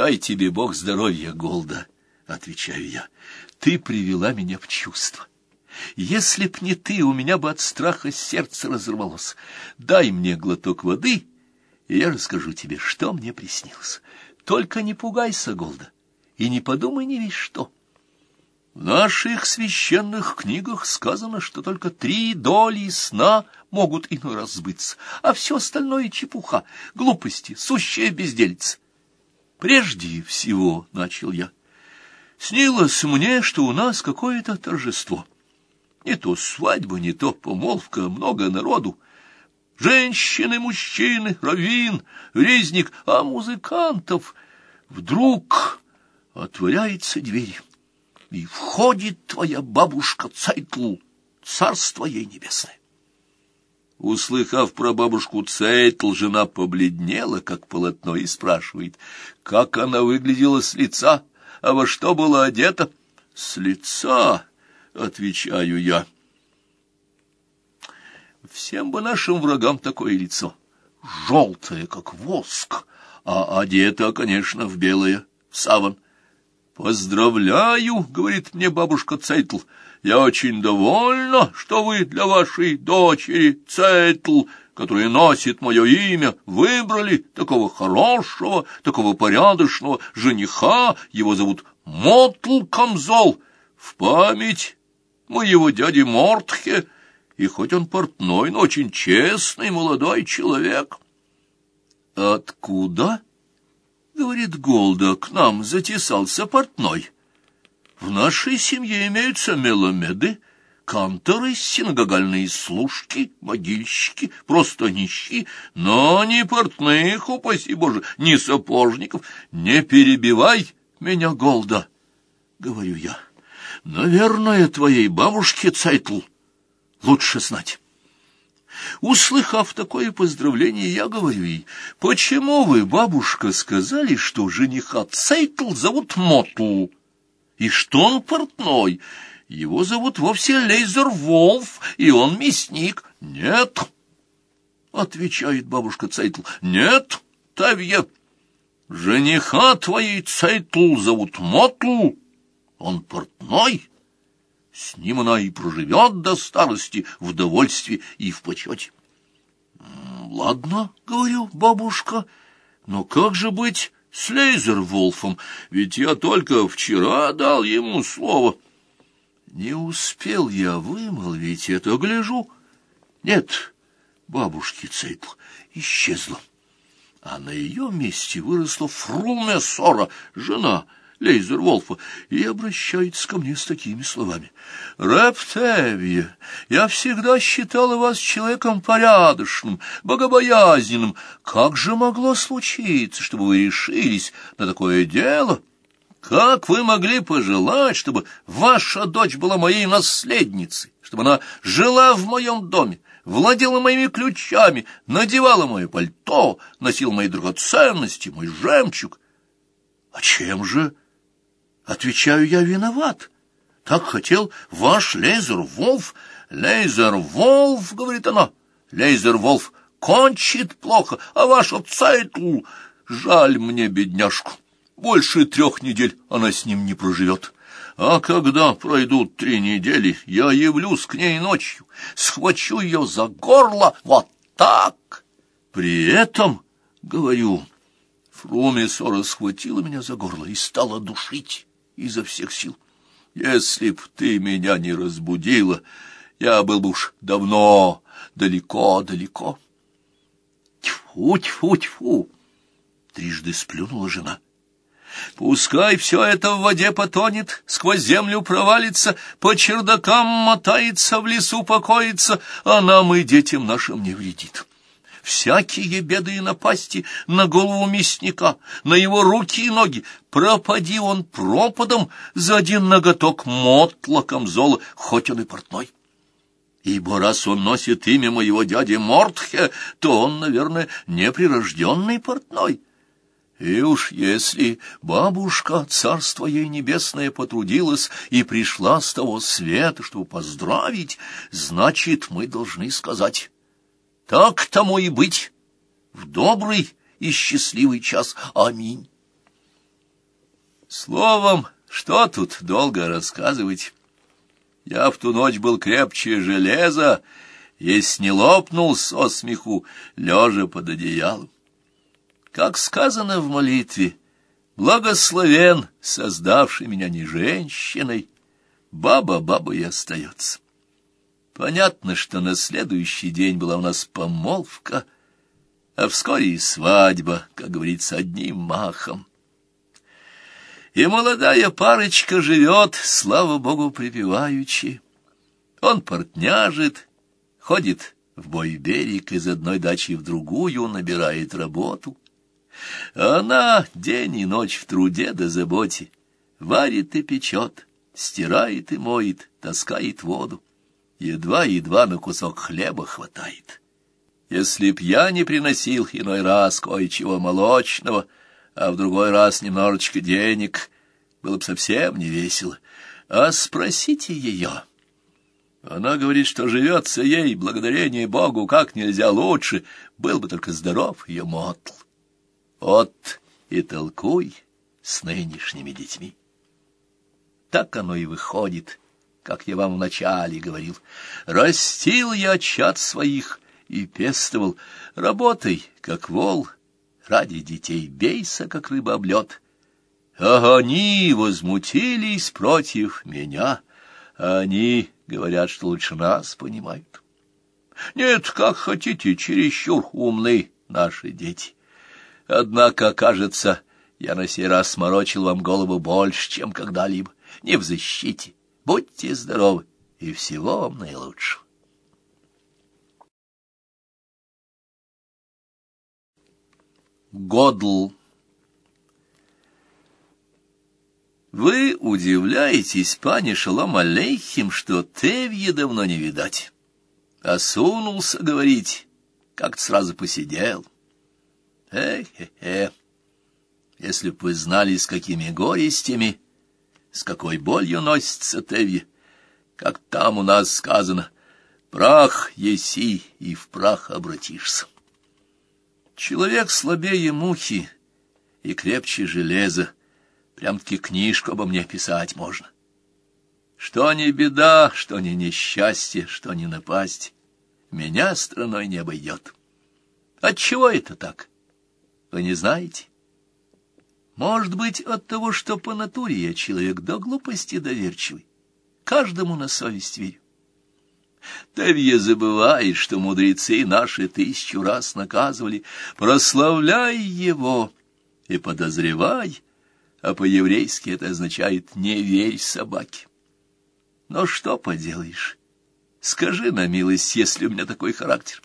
Дай тебе Бог здоровья, Голда, — отвечаю я. Ты привела меня в чувство. Если б не ты, у меня бы от страха сердце разорвалось. Дай мне глоток воды, и я расскажу тебе, что мне приснилось. Только не пугайся, Голда, и не подумай ни весь что. В наших священных книгах сказано, что только три доли сна могут иной раз сбыться, а все остальное — чепуха, глупости, сущая бездельца. Прежде всего, — начал я, — снилось мне, что у нас какое-то торжество. Не то свадьба, не то помолвка, много народу. Женщины, мужчины, раввин, резник, а музыкантов. Вдруг отворяется дверь, и входит твоя бабушка Цайтл, царство ей небесное. Услыхав про бабушку Цейтл, жена побледнела, как полотно, и спрашивает, как она выглядела с лица, а во что была одета. — С лица, — отвечаю я. Всем бы нашим врагам такое лицо, желтое, как воск, а одета, конечно, в белое, в саван. «Поздравляю», — говорит мне бабушка Цейтл, — я очень довольна, что вы для вашей дочери Цетл, которая носит мое имя, выбрали такого хорошего, такого порядочного жениха. Его зовут Мотл Камзол, в память моего дяди Мортхе, и хоть он портной, но очень честный молодой человек. «Откуда?» — говорит Голда, — к нам затесался портной. В нашей семье имеются меломеды, канторы, синагогальные служки, могильщики, просто нищие, но ни портных, упаси Боже, ни сапожников. Не перебивай меня, Голда, — говорю я. Наверное, твоей бабушке Цайтл лучше знать. Услыхав такое поздравление, я говорю ей, «Почему вы, бабушка, сказали, что жениха Цейтл зовут Мотл?» и что он портной. Его зовут вовсе Лейзер Волф, и он мясник. Нет, — отвечает бабушка Цейтл, — нет, Тавье, жениха твоей Цейтл зовут Мотл, он портной. С ним она и проживет до старости в довольстве и в почете. — Ладно, — говорю, бабушка, — но как же быть с Лейзерволфом, ведь я только вчера дал ему слово. Не успел я вымолвить это, гляжу. Нет, бабушки Цейтл исчезла, а на ее месте выросла Фрумесора, жена — Лейзер Волфа, и обращается ко мне с такими словами. «Рептевия, я всегда считала вас человеком порядочным, богобоязненным. Как же могло случиться, чтобы вы решились на такое дело?» Как вы могли пожелать, чтобы ваша дочь была моей наследницей, чтобы она жила в моем доме, владела моими ключами, надевала мое пальто, носила мои драгоценности, мой жемчуг? А чем же Отвечаю, я виноват. Так хотел ваш Лейзер-Волф. Лейзер-Волф, говорит она, Лейзер-Волф кончит плохо, а ваша Цайтл... Жаль мне бедняжку. Больше трех недель она с ним не проживет. А когда пройдут три недели, я явлюсь к ней ночью, схвачу ее за горло, вот так. При этом, говорю, Фрумисора схватила меня за горло и стала душить изо всех сил. Если б ты меня не разбудила, я был бы уж давно далеко-далеко. Тьфу, тьфу, тьфу! Трижды сплюнула жена. Пускай все это в воде потонет, сквозь землю провалится, по чердакам мотается, в лесу покоится, а нам и детям нашим не вредит всякие беды и напасти на голову мясника, на его руки и ноги. Пропади он пропадом за один ноготок мотла камзола, хоть он и портной. Ибо раз он носит имя моего дяди Мортхе, то он, наверное, неприрожденный портной. И уж если бабушка, царство ей небесное, потрудилась и пришла с того света, чтобы поздравить, значит, мы должны сказать так тому и быть. В добрый и счастливый час. Аминь. Словом, что тут долго рассказывать? Я в ту ночь был крепче железа, если не лопнул со смеху, лежа под одеялом. Как сказано в молитве, благословен, создавший меня не женщиной, баба бабой остается. Понятно, что на следующий день была у нас помолвка, а вскоре и свадьба, как говорится, одним махом. И молодая парочка живет, слава богу, припеваючи. Он портняжит, ходит в бой берег, из одной дачи в другую набирает работу. Она день и ночь в труде да заботе, варит и печет, стирает и моет, таскает воду. Едва-едва на кусок хлеба хватает. Если б я не приносил иной раз кое-чего молочного, а в другой раз немножечко денег, было бы совсем не весело. А спросите ее. Она говорит, что живется ей, благодарение Богу, как нельзя лучше, был бы только здоров ее мотл. Вот и толкуй с нынешними детьми. Так оно и выходит, как я вам вначале говорил. Растил я чад своих и пестовал. Работай, как вол, ради детей бейся, как рыба об лед. А они возмутились против меня. Они говорят, что лучше нас понимают. Нет, как хотите, чересчур умны наши дети. Однако, кажется, я на сей раз сморочил вам голову больше, чем когда-либо. Не в защите. Будьте здоровы и всего вам наилучшего. Годл Вы удивляетесь, пане Шалом Алейхим, что Тевье давно не видать. Осунулся говорить, как-то сразу посидел. Э-хе-хе. Если б вы знали, с какими горестями, с какой болью носится Теви, как там у нас сказано, прах еси и в прах обратишься. Человек слабее мухи и крепче железа, прям-таки книжку обо мне писать можно. Что не беда, что не несчастье, что не напасть, меня страной не обойдет. Отчего это так? Вы не знаете? Может быть, от того, что по натуре я человек до глупости доверчивый. Каждому на совесть верю. Тавье забывает, что мудрецы наши тысячу раз наказывали «прославляй его» и «подозревай», а по-еврейски это означает «не верь собаке». Но что поделаешь? Скажи на милость, если у меня такой характер.